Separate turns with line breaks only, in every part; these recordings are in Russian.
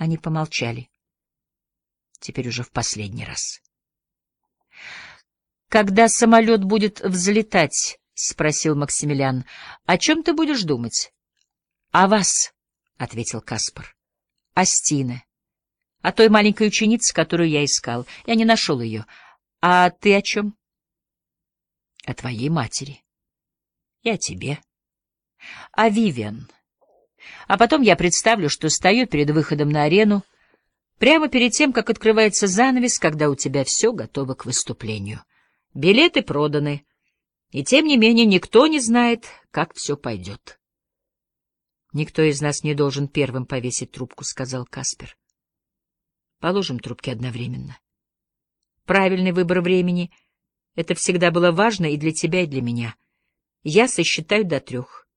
Они помолчали. Теперь уже в последний раз. «Когда самолет будет взлетать?» — спросил Максимилиан. «О чем ты будешь думать?» «О вас», — ответил Каспар. «О Стине. О той маленькой ученице, которую я искал. Я не нашел ее. А ты о чем?» «О твоей матери. И о тебе. О Вивиан. А потом я представлю, что стою перед выходом на арену, прямо перед тем, как открывается занавес, когда у тебя все готово к выступлению. Билеты проданы, и тем не менее никто не знает, как все пойдет. — Никто из нас не должен первым повесить трубку, — сказал Каспер. — Положим трубки одновременно. Правильный выбор времени — это всегда было важно и для тебя, и для меня. Я сосчитаю до трех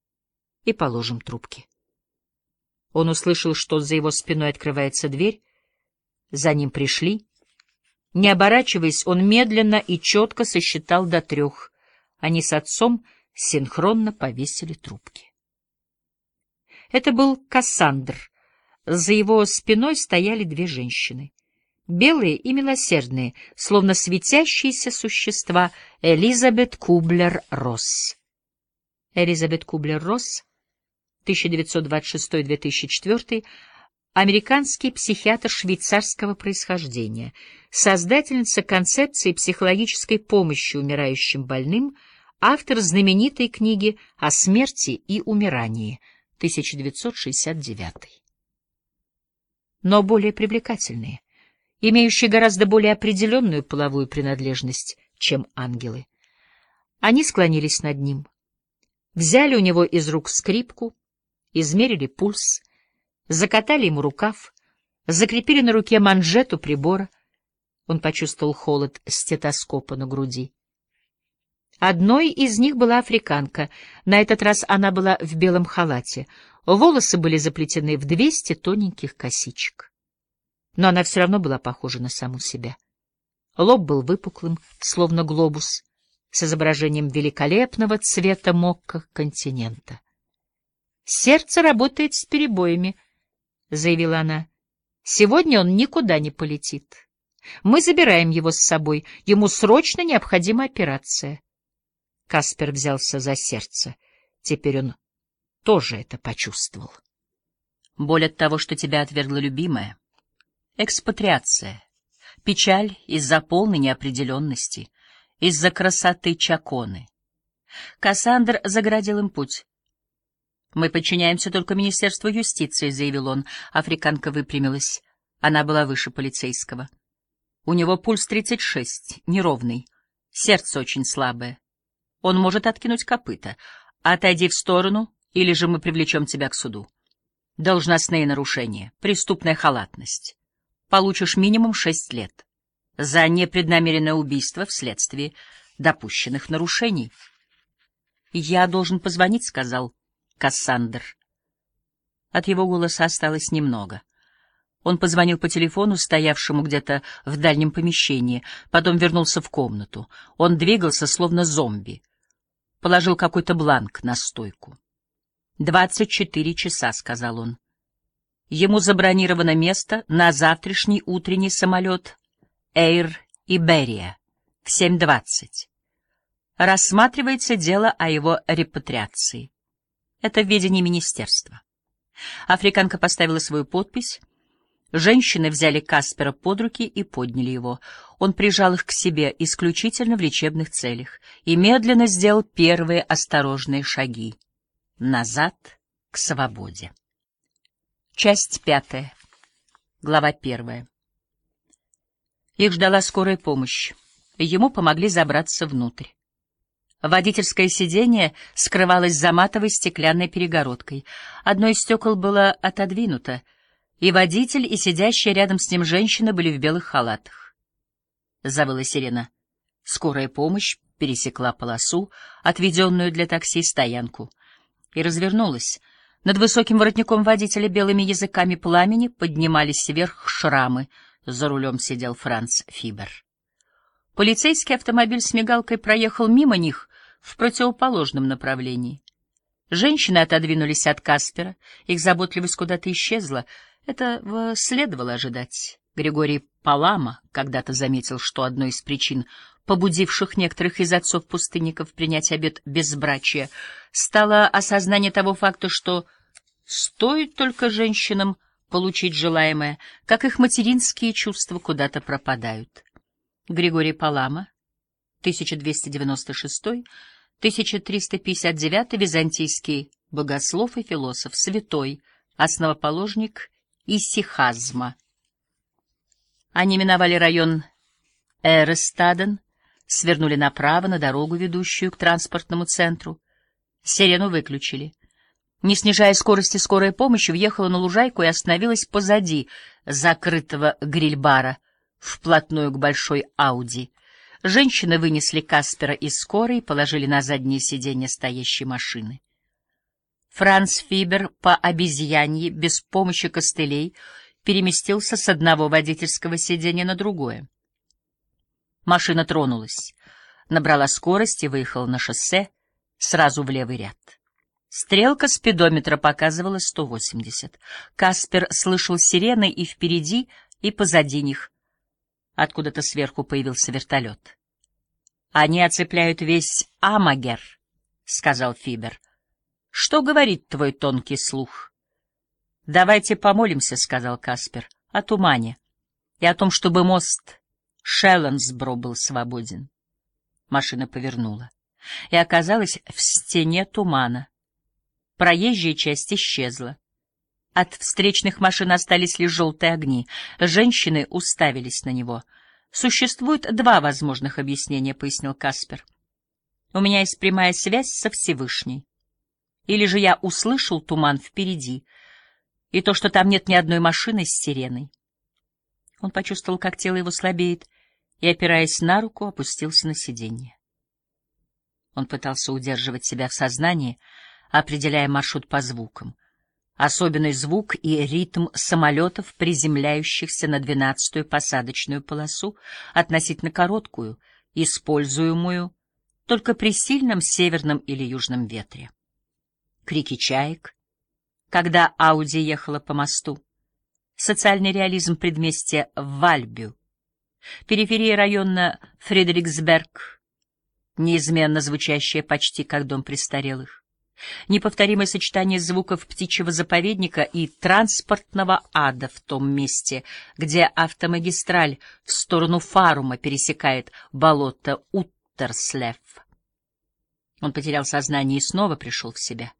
и положим трубки. Он услышал, что за его спиной открывается дверь. За ним пришли. Не оборачиваясь, он медленно и четко сосчитал до трех. Они с отцом синхронно повесили трубки. Это был Кассандр. За его спиной стояли две женщины. Белые и милосердные, словно светящиеся существа, Элизабет Кублер-Росс. Элизабет Кублер-Росс 1926-2004, американский психиатр швейцарского происхождения, создательница концепции психологической помощи умирающим больным, автор знаменитой книги «О смерти и умирании» 1969. Но более привлекательные, имеющие гораздо более определенную половую принадлежность, чем ангелы. Они склонились над ним, взяли у него из рук скрипку, измерили пульс, закатали ему рукав, закрепили на руке манжету прибора. Он почувствовал холод стетоскопа на груди. Одной из них была африканка. На этот раз она была в белом халате. Волосы были заплетены в двести тоненьких косичек. Но она все равно была похожа на саму себя. Лоб был выпуклым, словно глобус, с изображением великолепного цвета мокка континента. Сердце работает с перебоями, — заявила она. Сегодня он никуда не полетит. Мы забираем его с собой. Ему срочно необходима операция. Каспер взялся за сердце. Теперь он тоже это почувствовал. Боль от того, что тебя отвергла любимая. Экспатриация. Печаль из-за полной неопределенности. Из-за красоты Чаконы. Кассандр заградил им путь. «Мы подчиняемся только Министерству юстиции», — заявил он. Африканка выпрямилась. Она была выше полицейского. У него пульс 36, неровный. Сердце очень слабое. Он может откинуть копыта. Отойди в сторону, или же мы привлечем тебя к суду. Должностные нарушения, преступная халатность. Получишь минимум шесть лет. За непреднамеренное убийство вследствие допущенных нарушений. «Я должен позвонить», — сказал Кассандр. От его голоса осталось немного. Он позвонил по телефону, стоявшему где-то в дальнем помещении, потом вернулся в комнату. Он двигался, словно зомби. Положил какой-то бланк на стойку. «Двадцать четыре часа», — сказал он. Ему забронировано место на завтрашний утренний самолет «Эйр Иберия» в семь двадцать. Рассматривается дело о его репатриации. Это в ведении министерства. Африканка поставила свою подпись. Женщины взяли Каспера под руки и подняли его. Он прижал их к себе исключительно в лечебных целях и медленно сделал первые осторожные шаги. Назад к свободе. Часть пятая. Глава первая. Их ждала скорая помощь. Ему помогли забраться внутрь. Водительское сиденье скрывалось за матовой стеклянной перегородкой. Одно из стекол было отодвинуто, и водитель, и сидящая рядом с ним женщина были в белых халатах. Завыла сирена. Скорая помощь пересекла полосу, отведенную для такси стоянку, и развернулась. Над высоким воротником водителя белыми языками пламени поднимались вверх шрамы. За рулем сидел Франц Фибер. Полицейский автомобиль с мигалкой проехал мимо них, в противоположном направлении. Женщины отодвинулись от Каспера, их заботливость куда-то исчезла. Это следовало ожидать. Григорий Палама когда-то заметил, что одной из причин, побудивших некоторых из отцов-пустынников принять обет безбрачия, стало осознание того факта, что стоит только женщинам получить желаемое, как их материнские чувства куда-то пропадают. Григорий Палама, 1296-1359, византийский богослов и философ, святой, основоположник исихазма. Они миновали район Эрестаден, свернули направо на дорогу, ведущую к транспортному центру. Сирену выключили. Не снижая скорости, скорая помощь въехала на лужайку и остановилась позади закрытого гриль-бара, вплотную к большой Ауди. Женщины вынесли Каспера из скорой и положили на заднее сиденье стоящей машины. Франц Фибер по обезьянье, без помощи костылей, переместился с одного водительского сиденья на другое. Машина тронулась, набрала скорость и выехала на шоссе сразу в левый ряд. Стрелка спидометра показывала 180. Каспер слышал сирены и впереди, и позади них. Откуда-то сверху появился вертолет. «Они оцепляют весь Амагер», — сказал Фибер. «Что говорит твой тонкий слух?» «Давайте помолимся», — сказал Каспер, — «о тумане и о том, чтобы мост Шелленсбро был свободен». Машина повернула и оказалась в стене тумана. Проезжая часть исчезла. От встречных машин остались лишь желтые огни. Женщины уставились на него. «Существует два возможных объяснения», — пояснил Каспер. «У меня есть прямая связь со Всевышней. Или же я услышал туман впереди, и то, что там нет ни одной машины с сиреной. Он почувствовал, как тело его слабеет, и, опираясь на руку, опустился на сиденье. Он пытался удерживать себя в сознании, определяя маршрут по звукам. Особенный звук и ритм самолетов, приземляющихся на двенадцатую посадочную полосу, относительно короткую, используемую только при сильном северном или южном ветре. Крики чаек, когда Ауди ехала по мосту. Социальный реализм предместья Вальбю. Периферия района Фредериксберг, неизменно звучащая почти как дом престарелых. Неповторимое сочетание звуков птичьего заповедника и транспортного ада в том месте, где автомагистраль в сторону Фарума пересекает болото Уттерслев. Он потерял сознание и снова пришел в себя.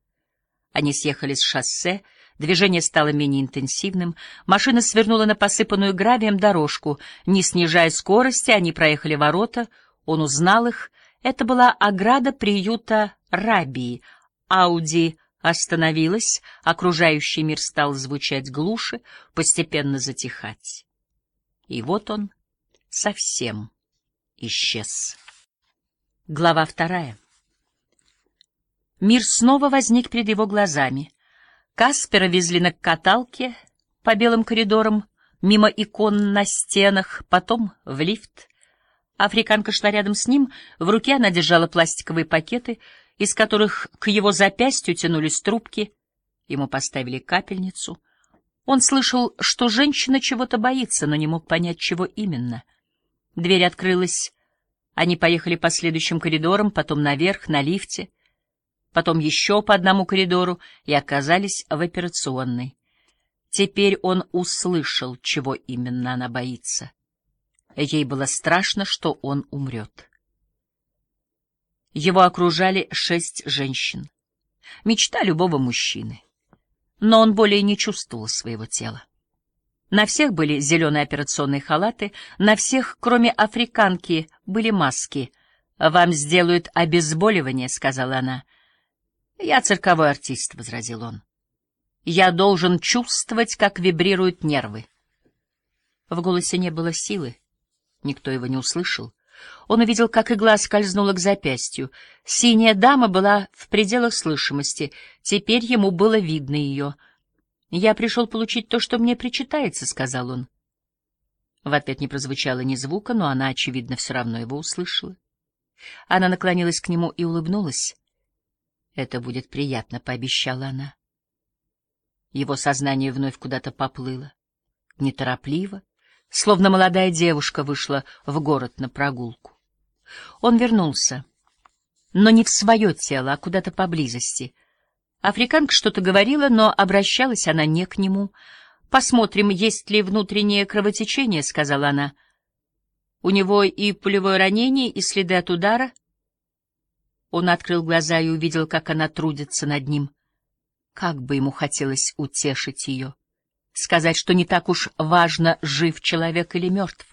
Они съехали с шоссе, движение стало менее интенсивным, машина свернула на посыпанную гравием дорожку. Не снижая скорости, они проехали ворота, он узнал их. Это была ограда приюта Рабии. Ауди остановилась, окружающий мир стал звучать глуше, постепенно затихать. И вот он совсем исчез. Глава вторая. Мир снова возник перед его глазами. Каспера везли на каталке по белым коридорам, мимо икон на стенах, потом в лифт. Африканка шла рядом с ним, в руке она держала пластиковые пакеты, из которых к его запястью тянулись трубки. Ему поставили капельницу. Он слышал, что женщина чего-то боится, но не мог понять, чего именно. Дверь открылась. Они поехали по следующим коридорам, потом наверх, на лифте — потом еще по одному коридору и оказались в операционной. Теперь он услышал, чего именно она боится. Ей было страшно, что он умрет. Его окружали шесть женщин. Мечта любого мужчины. Но он более не чувствовал своего тела. На всех были зеленые операционные халаты, на всех, кроме африканки, были маски. «Вам сделают обезболивание», — сказала она. «Я цирковой артист», — возразил он. «Я должен чувствовать, как вибрируют нервы». В голосе не было силы. Никто его не услышал. Он увидел, как игла скользнула к запястью. Синяя дама была в пределах слышимости. Теперь ему было видно ее. «Я пришел получить то, что мне причитается», — сказал он. В ответ не прозвучало ни звука, но она, очевидно, все равно его услышала. Она наклонилась к нему и улыбнулась. «Это будет приятно», — пообещала она. Его сознание вновь куда-то поплыло. Неторопливо, словно молодая девушка вышла в город на прогулку. Он вернулся, но не в свое тело, а куда-то поблизости. Африканка что-то говорила, но обращалась она не к нему. «Посмотрим, есть ли внутреннее кровотечение», — сказала она. «У него и пулевое ранение, и следы от удара». Он открыл глаза и увидел, как она трудится над ним. Как бы ему хотелось утешить ее, сказать, что не так уж важно, жив человек или мертв.